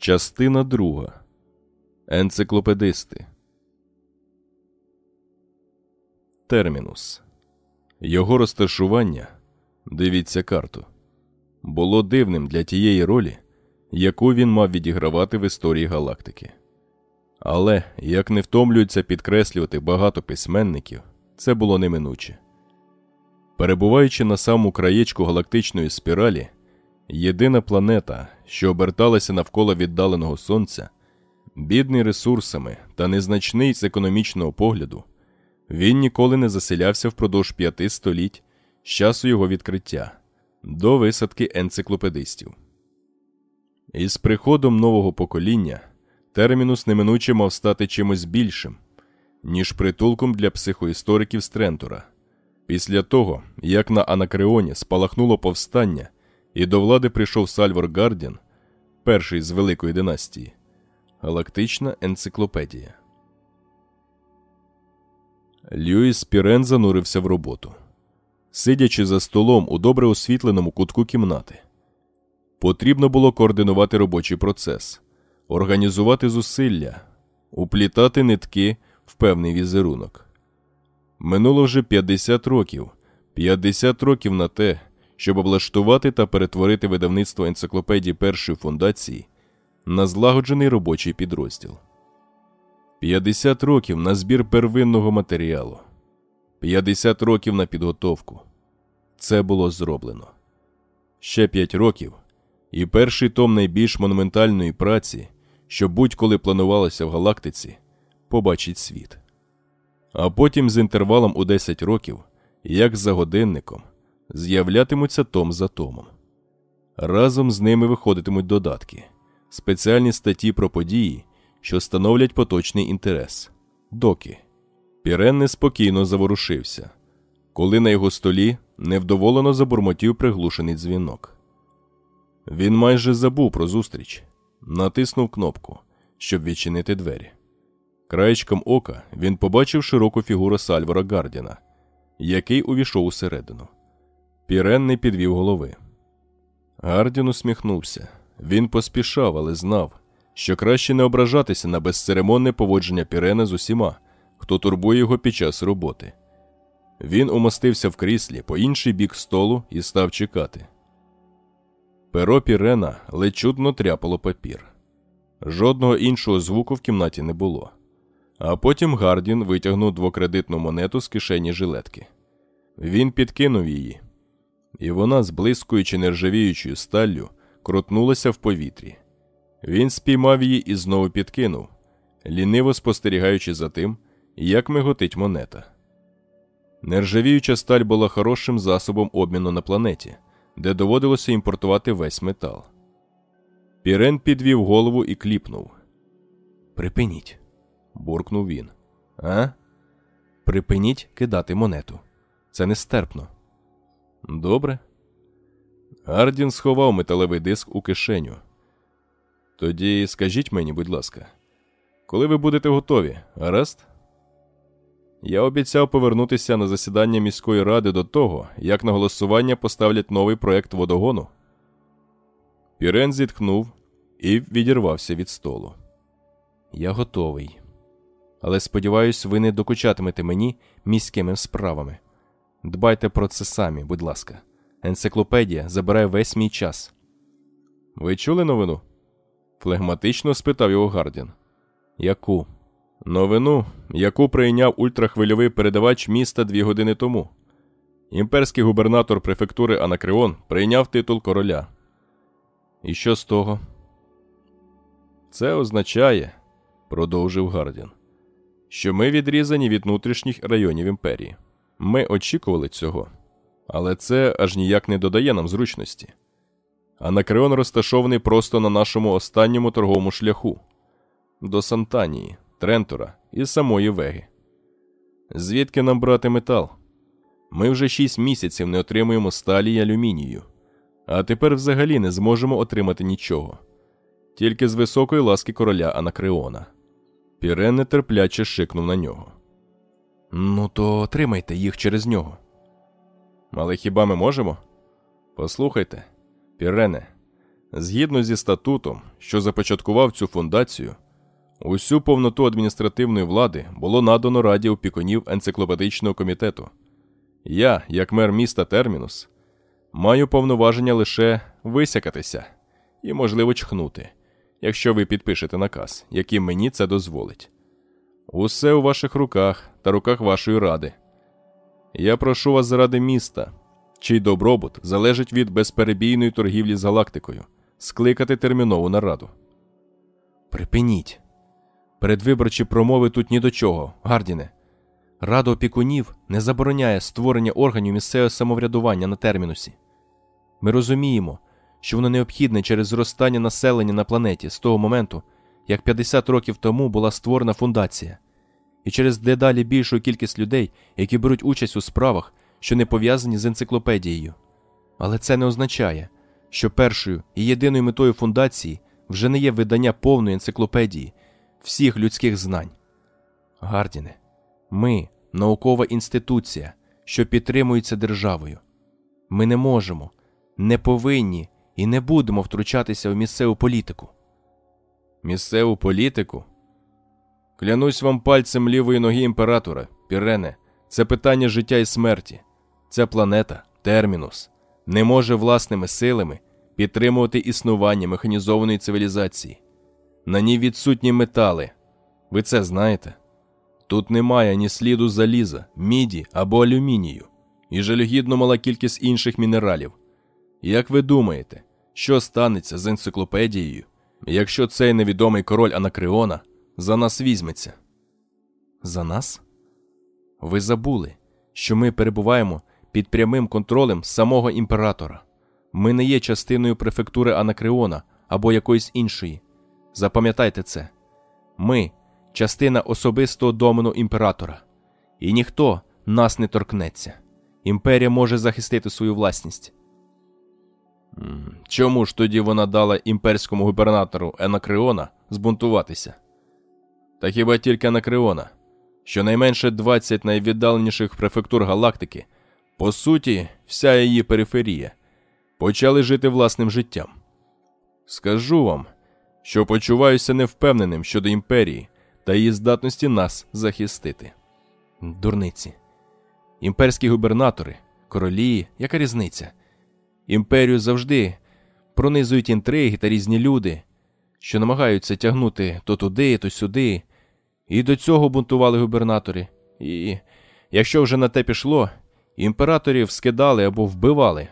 Частина друга. Енциклопедисти. Термінус. Його розташування. Дивіться карту. Було дивним для тієї ролі, яку він мав відігравати в історії галактики. Але, як не втомлюються підкреслювати багато письменників, це було неминуче. Перебуваючи на самому краєчку галактичної спіралі, єдина планета, що оберталася навколо віддаленого сонця, бідний ресурсами та незначний з економічного погляду, він ніколи не заселявся впродовж п'яти століть з часу його відкриття до висадки енциклопедистів. Із приходом нового покоління термінус неминуче мав стати чимось більшим, ніж притулком для психоісториків з Трентора. Після того, як на Анакреоні спалахнуло повстання і до влади прийшов Сальвор Гардін, перший з Великої династії, Галактична енциклопедія. Льюіс Пірен занурився в роботу, сидячи за столом у добре освітленому кутку кімнати. Потрібно було координувати робочий процес, організувати зусилля, уплітати нитки в певний візерунок. Минуло вже 50 років, 50 років на те, щоб облаштувати та перетворити видавництво енциклопедії першої фундації на злагоджений робочий підрозділ. 50 років на збір первинного матеріалу, 50 років на підготовку. Це було зроблено. Ще 5 років, і перший том найбільш монументальної праці, що будь-коли планувалося в галактиці, побачить світ. А потім з інтервалом у 10 років, як за годинником, з'являтимуться том за томом. Разом з ними виходитимуть додатки, спеціальні статті про події, що становлять поточний інтерес. Доки. Пірен неспокійно заворушився, коли на його столі невдоволено забурмотів приглушений дзвінок. Він майже забув про зустріч, натиснув кнопку, щоб відчинити двері. Краєчком ока він побачив широку фігуру Сальвора Гардіна, який увійшов усередину. Пірен не підвів голови. Гардін усміхнувся. Він поспішав, але знав, що краще не ображатися на безцеремонне поводження Пірена з усіма, хто турбує його під час роботи. Він умостився в кріслі по інший бік столу і став чекати. Перо Пірена ледь чутно тряпало папір. Жодного іншого звуку в кімнаті не було. А потім Гардін витягнув двокредитну монету з кишені жилетки. Він підкинув її, і вона, зблискуючи нержавіючою сталлю, крутнулася в повітрі. Він спіймав її і знову підкинув, ліниво спостерігаючи за тим, як миготить монета. Нержавіюча сталь була хорошим засобом обміну на планеті, де доводилося імпортувати весь метал. Пірен підвів голову і кліпнув. Припиніть, буркнув він. А? Припиніть кидати монету. Це нестерпно. Добре. Гардін сховав металевий диск у кишеню. Тоді скажіть мені, будь ласка, коли ви будете готові, гаразд? Я обіцяв повернутися на засідання міської ради до того, як на голосування поставлять новий проект водогону. Пірен зітхнув і відірвався від столу. Я готовий. Але сподіваюсь, ви не докучатимете мені міськими справами. Дбайте про це самі, будь ласка. Енциклопедія забирає весь мій час. Ви чули новину? флегматично спитав його Гардін. Яку? Новину, яку прийняв ультрахвильовий передавач міста дві години тому. Імперський губернатор префектури Анакреон прийняв титул короля. І що з того? Це означає, продовжив Гардін, що ми відрізані від внутрішніх районів імперії. Ми очікували цього, але це аж ніяк не додає нам зручності. Анакреон розташований просто на нашому останньому торговому шляху до Сантанії, Трентора і самої Веги. Звідки нам брати метал? Ми вже шість місяців не отримуємо сталі й алюмінію, а тепер взагалі не зможемо отримати нічого, тільки з високої ласки короля Анакреона. Пірен нетерпляче шикнув на нього. Ну, то отримайте їх через нього. Але хіба ми можемо? Послухайте, Пірене, Згідно зі статутом, що започаткував цю фундацію, усю повноту адміністративної влади було надано Раді опікунів енциклопедичного комітету. Я, як мер міста Термінус, маю повноваження лише висякатися і, можливо, чхнути, якщо ви підпишете наказ, яким мені це дозволить. Усе у ваших руках та руках вашої ради. Я прошу вас заради міста, чий добробут залежить від безперебійної торгівлі з галактикою, скликати термінову нараду. Припиніть. Передвиборчі промови тут ні до чого, Гардіне. Рада опікунів не забороняє створення органів місцевого самоврядування на термінусі. Ми розуміємо, що воно необхідне через зростання населення на планеті з того моменту, як 50 років тому була створена фундація, і через дедалі більшу кількість людей, які беруть участь у справах, що не пов'язані з енциклопедією. Але це не означає, що першою і єдиною метою фундації вже не є видання повної енциклопедії всіх людських знань. Гардіне, ми наукова інституція, що підтримується державою. Ми не можемо, не повинні і не будемо втручатися в місцеву політику. Місцеву політику? Клянусь вам пальцем лівої ноги імператора, Пірене, це питання життя і смерті. Ця планета, термінус, не може власними силами підтримувати існування механізованої цивілізації. На ній відсутні метали. Ви це знаєте? Тут немає ні сліду заліза, міді або алюмінію, і жалюгідно мала кількість інших мінералів. Як ви думаєте, що станеться з енциклопедією, якщо цей невідомий король Анакреона за нас візьметься? За нас? Ви забули, що ми перебуваємо під прямим контролем самого імператора. Ми не є частиною префектури Анакреона або якоїсь іншої. Запам'ятайте це. Ми частина особистого домену імператора, і ніхто нас не торкнеться. Імперія може захистити свою власність. Чому ж тоді вона дала імперському губернатору Енакреона збунтуватися? Та хіба тільки Анакреона? Щонайменше 20 найвіддаленіших префектур галактики, по суті, вся її периферія, почали жити власним життям. Скажу вам, що почуваюся невпевненим щодо імперії та її здатності нас захистити. Дурниці. Імперські губернатори, королі, яка різниця? Імперію завжди пронизують інтриги та різні люди, що намагаються тягнути то туди, то сюди. І до цього бунтували губернатори. І якщо вже на те пішло, імператорів скидали або вбивали.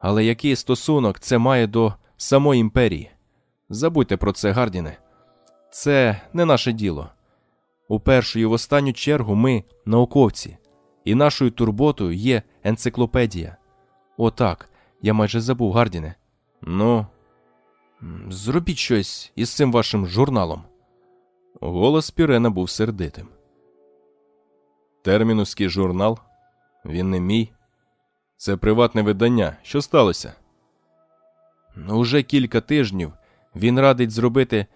Але який стосунок це має до самої імперії? Забудьте про це, Гардіне. Це не наше діло. У першу і в останню чергу ми науковці, і нашою турботою є енциклопедія. Отак, я майже забув, Гардіне. Ну, зробіть щось із цим вашим журналом. Голос Пірена був сердитим. Термінуський журнал? Він не мій. Це приватне видання. Що сталося? Уже кілька тижнів він радить зробити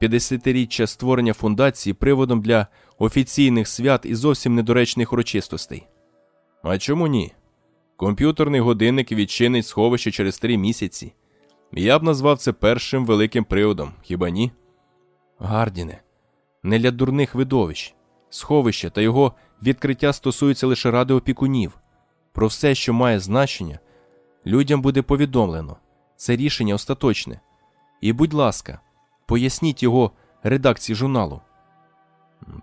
50-річчя створення фундації приводом для офіційних свят і зовсім недоречних урочистостей. А чому ні? Комп'ютерний годинник відчинить сховище через три місяці. Я б назвав це першим великим приводом, хіба ні? Гардіне, не для дурних видовищ. Сховище та його відкриття стосуються лише ради опікунів. Про все, що має значення, людям буде повідомлено. Це рішення остаточне. І, будь ласка, поясніть його редакції журналу.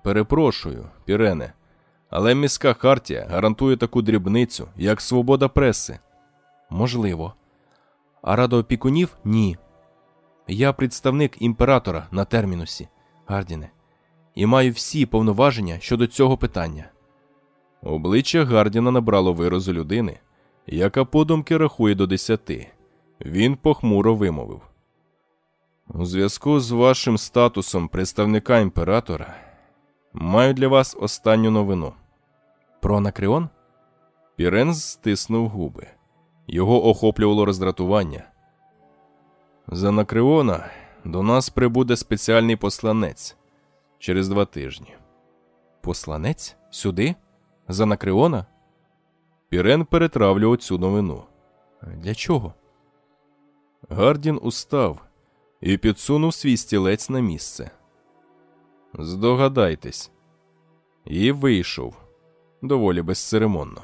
Перепрошую, Пірене, але міська хартія гарантує таку дрібницю, як свобода преси. Можливо. А рада опікунів ні. Я представник імператора на термінусі, Гардіне, і маю всі повноваження щодо цього питання. Обличчя Гардіна набрало виразу людини, яка подумки рахує до десяти. Він похмуро вимовив. У зв'язку з вашим статусом представника імператора маю для вас останню новину. Про Анакреон? Пірен стиснув губи. Його охоплювало роздратування. З Анакреона до нас прибуде спеціальний посланець через два тижні. Посланець? Сюди? З Анакреона? Пірен перетравлював цю новину. Для чого? Гардін устав і підсунув свій стілець на місце. Здогадайтесь, і вийшов доволі безцеремонно.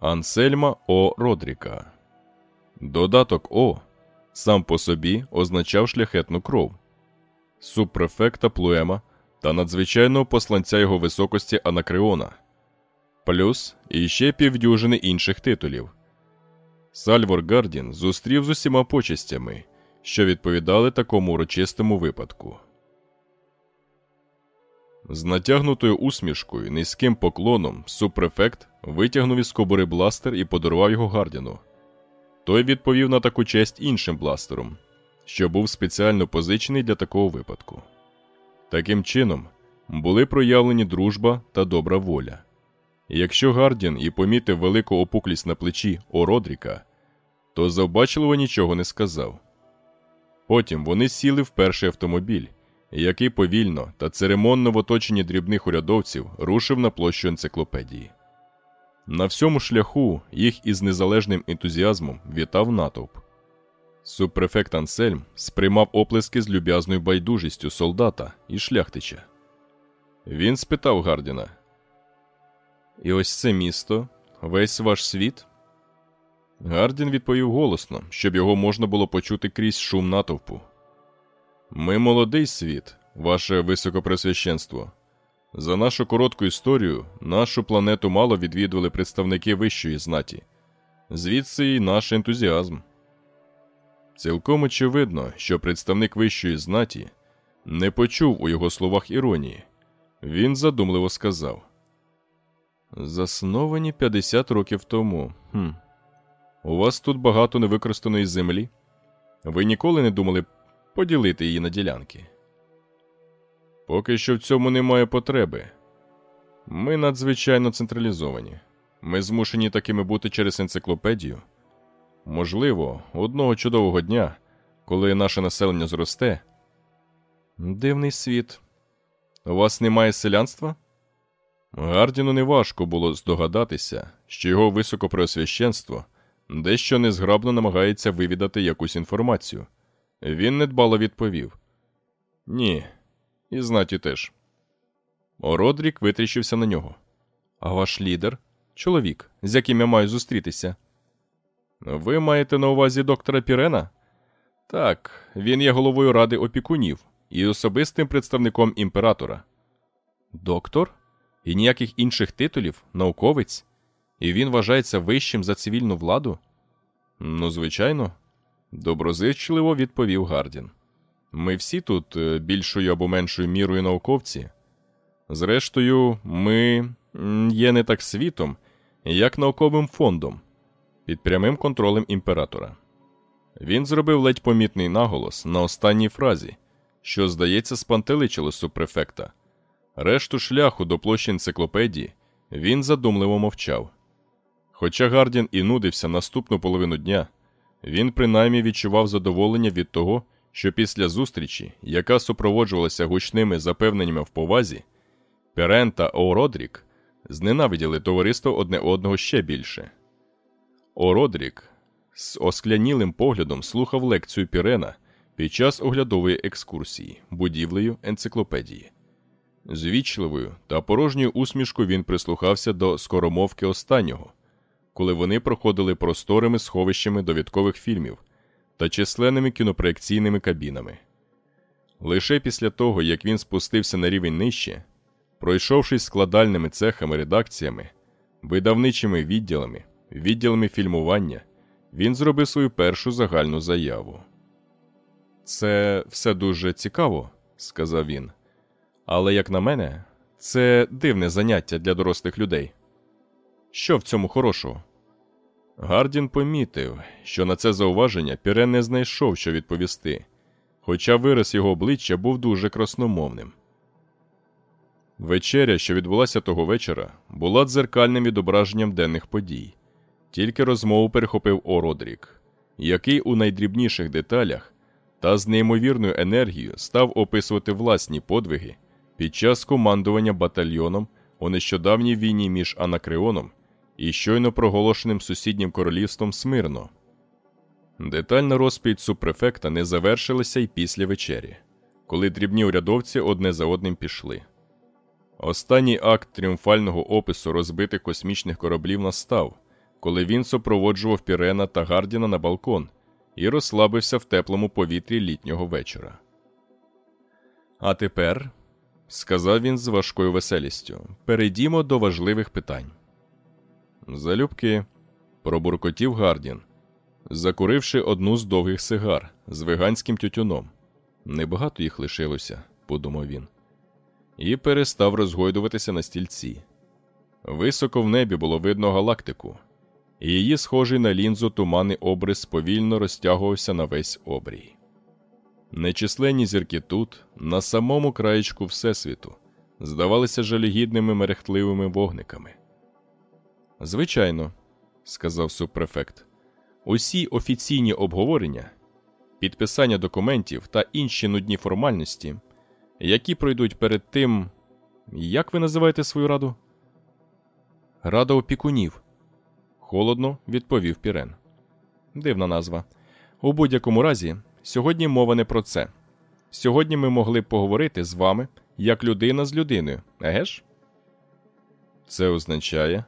Ансельма О. Родріка. Додаток О сам по собі означав шляхетну кров, субпрефекта Плуема та надзвичайного посланця його високості Анакреона, плюс іще півдюжини інших титулів. Сальвор Гардін зустрів з усіма почестями, що відповідали такому урочистому випадку. З натягнутою усмішкою, низьким поклоном, супрефект витягнув із кобури бластер і подарував його Гардіну. Той відповів на таку честь іншим бластером, що був спеціально позичений для такого випадку. Таким чином, були проявлені дружба та добра воля. Якщо Гардін і помітив велику опуклість на плечі Ородріка, то завбачливо нічого не сказав. Потім вони сіли в перший автомобіль, який повільно та церемонно в оточенні дрібних урядовців рушив на площу енциклопедії. На всьому шляху їх із незалежним ентузіазмом вітав натовп. Субпрефект Ансельм сприймав оплески з люб'язною байдужістю солдата і шляхтича. Він спитав Гардіна: І ось це місто, весь ваш світ? Гардін відповів голосно, щоб його можна було почути крізь шум натовпу. Ми молодий світ, ваше високопресвященство. За нашу коротку історію нашу планету мало відвідували представники вищої знаті, звідси й наш ентузіазм. Цілком очевидно, що представник вищої знаті не почув у його словах іронії. Він задумливо сказав: Засновані 50 років тому. Хм. У вас тут багато невикористаної землі. Ви ніколи не думали поділити її на ділянки? Поки що в цьому немає потреби. Ми надзвичайно централізовані. Ми змушені такими бути через енциклопедію. Можливо, одного чудового дня, коли наше населення зросте. Дивний світ. У вас немає селянства? Гардіну неважко було здогадатися, що його високопреосвященство дещо незграбно намагається вивідати якусь інформацію. Він недбало відповів: Ні, і знаті теж. Ородрік витріщився на нього. А ваш лідер чоловік, з яким я маю зустрітися. Ви маєте на увазі доктора Пірена? Так, він є головою ради опікунів і особистим представником імператора. Доктор? І ніяких інших титулів, науковець? І він вважається вищим за цивільну владу? Ну, звичайно, доброзичливо відповів Гардін. Ми всі тут е, більшою або меншою мірою науковці. Зрештою, ми є не так світом, як науковим фондом під прямим контролем імператора. Він зробив ледь помітний наголос на останній фразі, що, здається, спантеличило супрефекта. Решту шляху до площі енциклопедії він задумливо мовчав. Хоча Гардін і нудився наступну половину дня, він принаймні відчував задоволення від того, що після зустрічі, яка супроводжувалася гучними запевненнями в повазі, Перен та Ородрік зненавиділи товариство одне одного ще більше. Ородрік з осклянілим поглядом слухав лекцію Пірена під час оглядової екскурсії, будівлею енциклопедії. З вічливою та порожньою усмішкою він прислухався до скоромовки останнього, коли вони проходили просторими сховищами довідкових фільмів та численними кінопроекційними кабінами. Лише після того, як він спустився на рівень нижче, пройшовшись складальними цехами редакціями, видавничими відділами, відділами фільмування, він зробив свою першу загальну заяву. Це все дуже цікаво, сказав він. Але, як на мене, це дивне заняття для дорослих людей. Що в цьому хорошого? Гардін помітив, що на це зауваження Пірен не знайшов, що відповісти, хоча вираз його обличчя був дуже красномовним. Вечеря, що відбулася того вечора, була дзеркальним відображенням денних подій, тільки розмову перехопив Ородрік, який у найдрібніших деталях та з неймовірною енергією став описувати власні подвиги під час командування батальйоном у нещодавній війні між Анакреоном і щойно проголошеним сусіднім королівством Смирно. Детальна розповідь супрефекта не завершилася й після вечері, коли дрібні урядовці одне за одним пішли. Останній акт тріумфального опису розбитих космічних кораблів настав, коли він супроводжував Пірена та Гардіна на балкон і розслабився в теплому повітрі літнього вечора. А тепер, сказав він з важкою веселістю, перейдімо до важливих питань. Залюбки, пробуркотів Гардін, закуривши одну з довгих сигар з веганським тютюном. Небагато їх лишилося, подумав він, і перестав розгойдуватися на стільці. Високо в небі було видно галактику, і її, схожий на лінзу, туманний обрис повільно розтягувався на весь обрій. Нечисленні зірки тут, на самому краєчку Всесвіту, здавалися жалюгідними мерехтливими вогниками. Звичайно, сказав субпрефект, усі офіційні обговорення, підписання документів та інші нудні формальності, які пройдуть перед тим, як ви називаєте свою раду? Рада опікунів, холодно відповів Пірен. Дивна назва. У будь-якому разі, сьогодні мова не про це. Сьогодні ми могли б поговорити з вами як людина з людиною, еге ж? Це означає,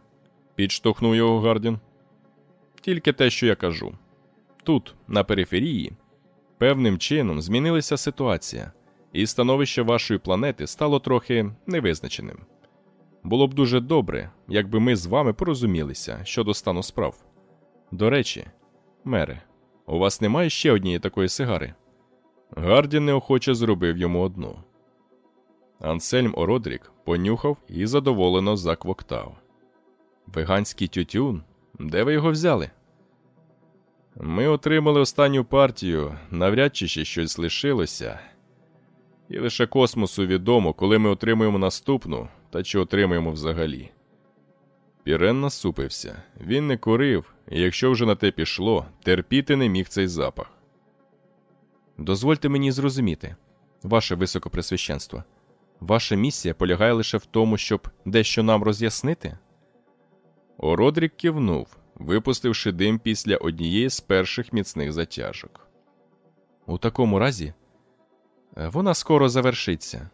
підштовхнув його Гардін. Тільки те, що я кажу. Тут, на периферії, певним чином змінилася ситуація, і становище вашої планети стало трохи невизначеним. Було б дуже добре, якби ми з вами порозумілися щодо стану справ. До речі, мере, у вас немає ще однієї такої сигари? Гардін неохоче зробив йому одну. Ансельм Ородрік понюхав і задоволено заквоктав. Веганський тютюн? Де ви його взяли? Ми отримали останню партію, навряд чи ще щось лишилося. І лише космосу відомо, коли ми отримуємо наступну та чи отримуємо взагалі. Пірен насупився. Він не курив, і якщо вже на те пішло, терпіти не міг цей запах. Дозвольте мені зрозуміти, ваше високопресвященство, ваша місія полягає лише в тому, щоб дещо нам роз'яснити? Ородрік кивнув, випустивши дим після однієї з перших міцних затяжок. У такому разі е, вона скоро завершиться.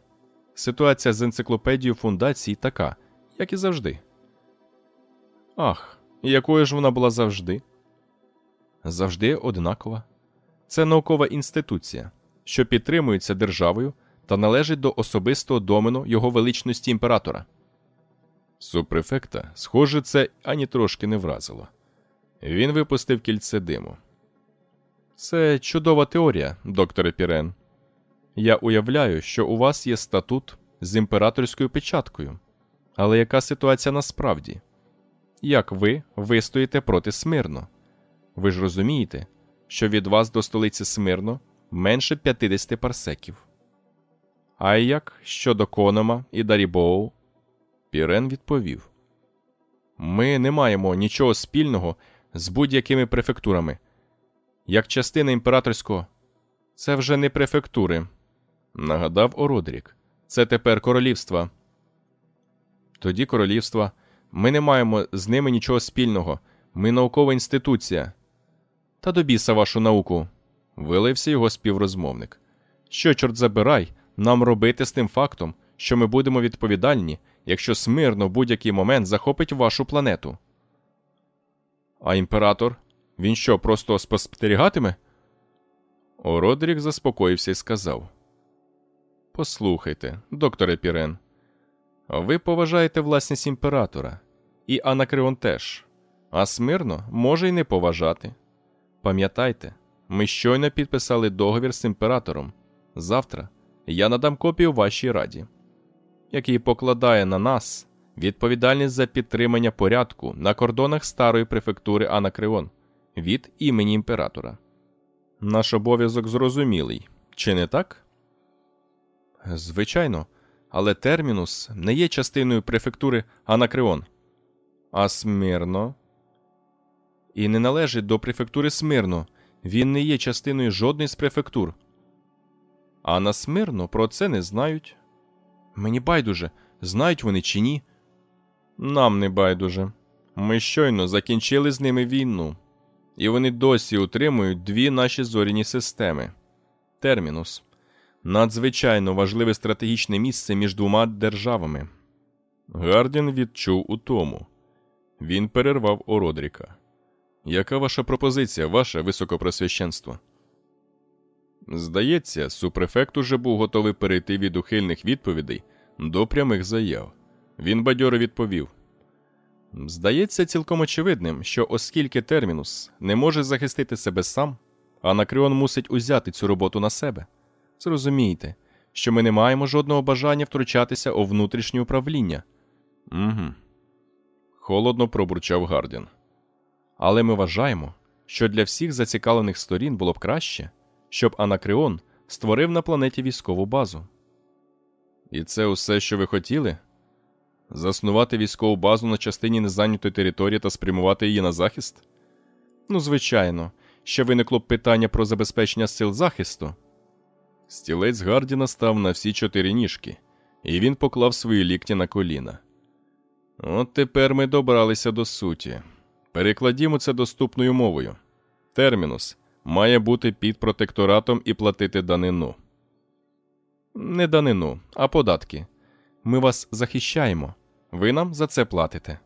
Ситуація з енциклопедією фундації така, як і завжди. Ах, якою ж вона була завжди? Завжди однакова. Це наукова інституція, що підтримується державою та належить до особистого домену його величності імператора. Супрефекта, схоже, це ані трошки не вразило. Він випустив кільце диму. Це чудова теорія, докторе Пірен. Я уявляю, що у вас є статут з імператорською печаткою. Але яка ситуація насправді? Як ви вистоїте проти Смирно? Ви ж розумієте, що від вас до столиці Смирно менше 50 парсеків. А як щодо Конома і Дарібоу? Пірен відповів: Ми не маємо нічого спільного з будь-якими префектурами. Як частина імператорського, це вже не префектури, нагадав Ородрік. Це тепер королівства. Тоді королівства. Ми не маємо з ними нічого спільного. Ми наукова інституція. Та до біса вашу науку. Вилився його співрозмовник. Що, чорт забирай, нам робити з тим фактом, що ми будемо відповідальні, якщо смирно в будь-який момент захопить вашу планету. А імператор? Він що, просто спостерігатиме? Ородрік заспокоївся і сказав: Послухайте, докторе Пірен, ви поважаєте власність імператора, і Анакреон теж, а смирно може й не поважати. Пам'ятайте, ми щойно підписали договір з імператором. Завтра я надам копію вашій раді, який покладає на нас відповідальність за підтримання порядку на кордонах старої префектури Анакреон від імені імператора. Наш обов'язок зрозумілий, чи не так? Звичайно, але термінус не є частиною префектури Анакреон, а Смирно. І не належить до префектури Смирно. Він не є частиною жодної з префектур. А на Смирно про це не знають. Мені байдуже, знають вони чи ні. Нам не байдуже. Ми щойно закінчили з ними війну, і вони досі утримують дві наші зоряні системи. Термінус надзвичайно важливе стратегічне місце між двома державами. Гардін відчув у тому. Він перервав у Родріка. Яка ваша пропозиція, ваше високопросвященство? Здається, супрефект уже був готовий перейти від ухильних відповідей до прямих заяв. Він бадьоро відповів. Здається, цілком очевидним, що оскільки термінус не може захистити себе сам, Анакреон мусить узяти цю роботу на себе. Зрозумійте, що ми не маємо жодного бажання втручатися у внутрішнє управління. Угу. Холодно пробурчав Гардін. Але ми вважаємо, що для всіх зацікавлених сторін було б краще, щоб Анакреон створив на планеті військову базу. І це усе, що ви хотіли? Заснувати військову базу на частині незайнятої території та спрямувати її на захист? Ну, звичайно, ще виникло б питання про забезпечення сил захисту. Стілець Гардіна став на всі чотири ніжки, і він поклав свої лікті на коліна. От тепер ми добралися до суті. Перекладімо це доступною мовою. Термінус має бути під протекторатом і платити данину. Не данину, а податки. Ми вас захищаємо. Ви нам за це платите.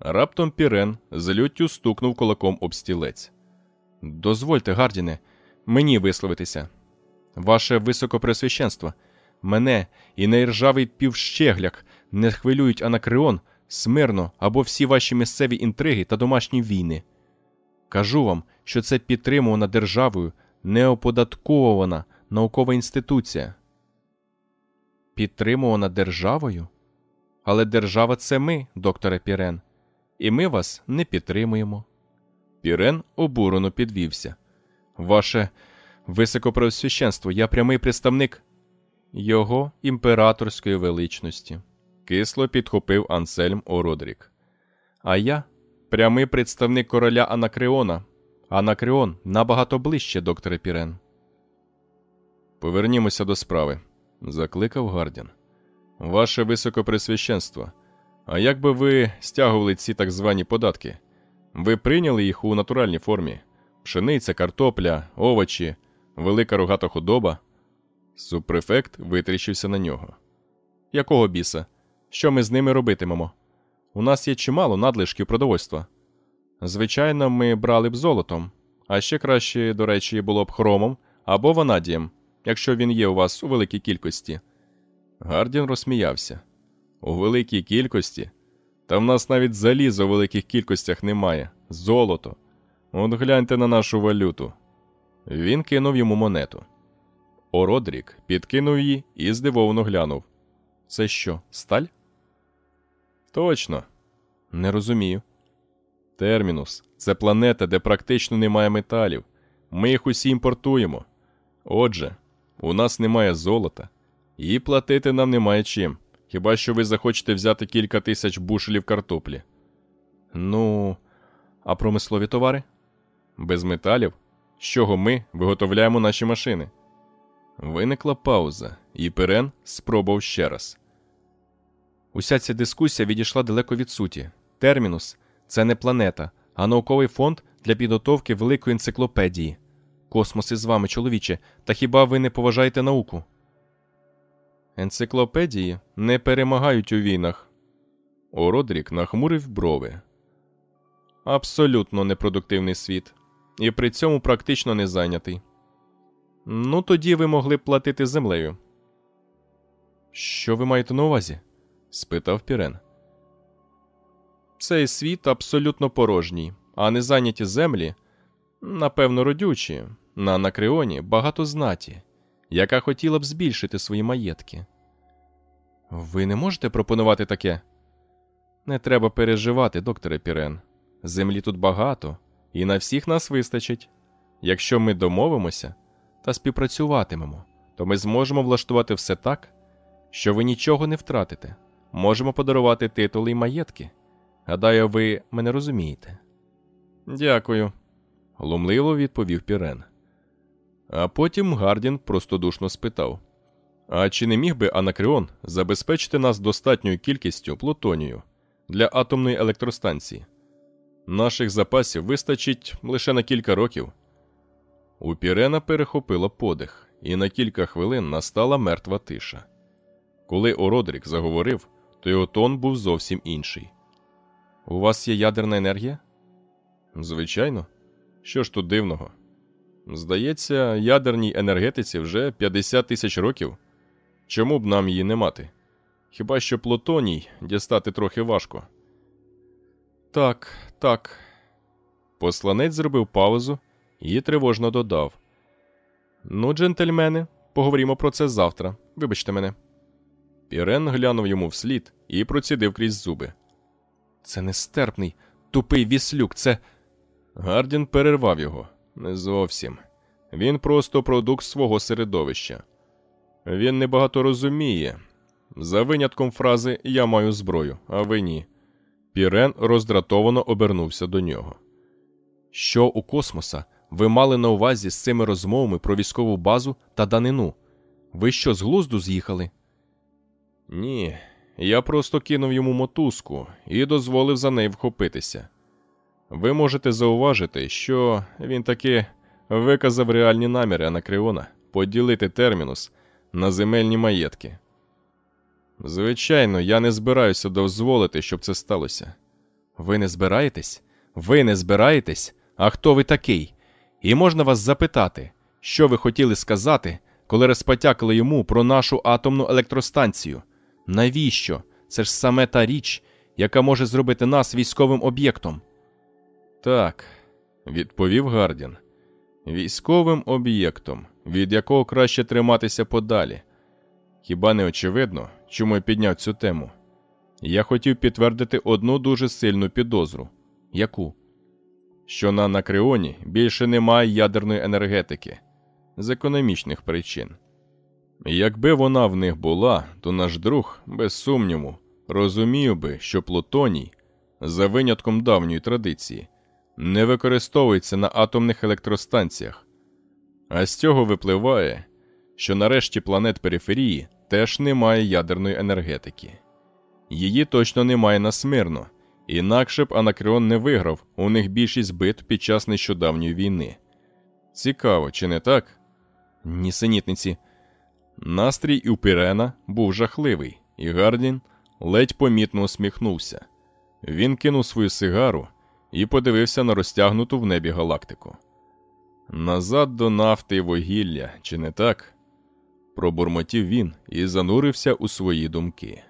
Раптом Пірен з люттю стукнув кулаком об стілець. Дозвольте, Гардіне, мені висловитися. Ваше високопресвященство, мене і найржавий півщегляк не хвилюють анакреон, смирно або всі ваші місцеві інтриги та домашні війни. Кажу вам, що це підтримувана державою, неоподаткована наукова інституція. Підтримувана державою? Але держава це ми, докторе Пірен, і ми вас не підтримуємо. Пірен обурено підвівся. Ваше високопросвященство, я прямий представник його імператорської величності, кисло підхопив Ансельм Ородрік. А я прямий представник короля Анакреона. Анакреон набагато ближче, докторе Пірен. Повернімося до справи, закликав Гардін. Ваше високопресвященство. А як би ви стягували ці так звані податки? Ви прийняли їх у натуральній формі: пшениця, картопля, овочі, велика рогата худоба. Супрефект витріщився на нього. Якого біса? Що ми з ними робитимемо? У нас є чимало надлишків продовольства. Звичайно, ми брали б золотом, а ще краще, до речі, було б хромом або ванадієм, якщо він є у вас у великій кількості. Гардін розсміявся. У великій кількості? Та в нас навіть заліза у великих кількостях немає. Золото. От гляньте на нашу валюту. Він кинув йому монету. Ородрік підкинув її і здивовано глянув. Це що, сталь? Точно. Не розумію. Термінус це планета, де практично немає металів. Ми їх усі імпортуємо. Отже, у нас немає золота, і платити нам немає чим. Хіба що ви захочете взяти кілька тисяч бушелів картоплі? Ну, а промислові товари? Без металів? З чого ми виготовляємо наші машини? Виникла пауза, і Перен спробував ще раз. Уся ця дискусія відійшла далеко від суті. Термінус це не планета, а науковий фонд для підготовки великої енциклопедії. Космос із вами, чоловіче, та хіба ви не поважаєте науку? Енциклопедії не перемагають у війнах. Ородрік нахмурив брови. Абсолютно непродуктивний світ, і при цьому практично не зайнятий. Ну, тоді ви могли б платити землею. Що ви маєте на увазі? Спитав Пірен. Цей світ абсолютно порожній, а не зайняті землі, напевно, родючі, на Анакреоні багато знаті, яка хотіла б збільшити свої маєтки. Ви не можете пропонувати таке? Не треба переживати, докторе Пірен. Землі тут багато, і на всіх нас вистачить. Якщо ми домовимося та співпрацюватимемо, то ми зможемо влаштувати все так, що ви нічого не втратите. Можемо подарувати титули й маєтки. Гадаю, ви мене розумієте. Дякую, глумливо відповів Пірен. А потім Гардін простодушно спитав: А чи не міг би Анакреон забезпечити нас достатньою кількістю плутонію для атомної електростанції. Наших запасів вистачить лише на кілька років. У Пірена перехопило подих, і на кілька хвилин настала мертва тиша. Коли Ородрік заговорив, то його тон був зовсім інший. У вас є ядерна енергія? Звичайно. Що ж тут дивного? Здається, ядерній енергетиці вже 50 тисяч років. Чому б нам її не мати? Хіба що плутоній дістати трохи важко? Так, так. Посланець зробив паузу і тривожно додав: Ну, джентльмени, поговоримо про це завтра. Вибачте мене. Пірен глянув йому вслід і процідив крізь зуби. Це нестерпний, тупий віслюк, це. Гардін перервав його. Не зовсім. Він просто продукт свого середовища. Він небагато розуміє. За винятком фрази Я маю зброю, а ви ні. Пірен роздратовано обернувся до нього. Що у космоса ви мали на увазі з цими розмовами про військову базу та данину? Ви що з глузду з'їхали? Ні, я просто кинув йому мотузку і дозволив за неї вхопитися. Ви можете зауважити, що він таки виказав реальні наміри Анакреона поділити термінус на земельні маєтки. Звичайно, я не збираюся дозволити, щоб це сталося. Ви не збираєтесь? Ви не збираєтесь? А хто ви такий? І можна вас запитати, що ви хотіли сказати, коли розпотякали йому про нашу атомну електростанцію? Навіщо? Це ж саме та річ, яка може зробити нас військовим об'єктом. Так, відповів Гардін. Військовим об'єктом, від якого краще триматися подалі. Хіба не очевидно, чому я підняв цю тему? Я хотів підтвердити одну дуже сильну підозру. Яку? Що на Накреоні більше немає ядерної енергетики з економічних причин. Якби вона в них була, то наш друг, без сумніву, розумів би, що Плутоній, за винятком давньої традиції, не використовується на атомних електростанціях. А з цього випливає, що нарешті планет периферії теж немає ядерної енергетики. Її точно немає на смирно, інакше б Анакреон не виграв у них більшість бит під час нещодавньої війни. Цікаво, чи не так? Нісенітниці. Настрій у Пірена був жахливий, і Гардін ледь помітно усміхнувся. Він кинув свою сигару і подивився на розтягнуту в небі галактику. Назад до нафти і вугілля, чи не так? Пробурмотів він і занурився у свої думки.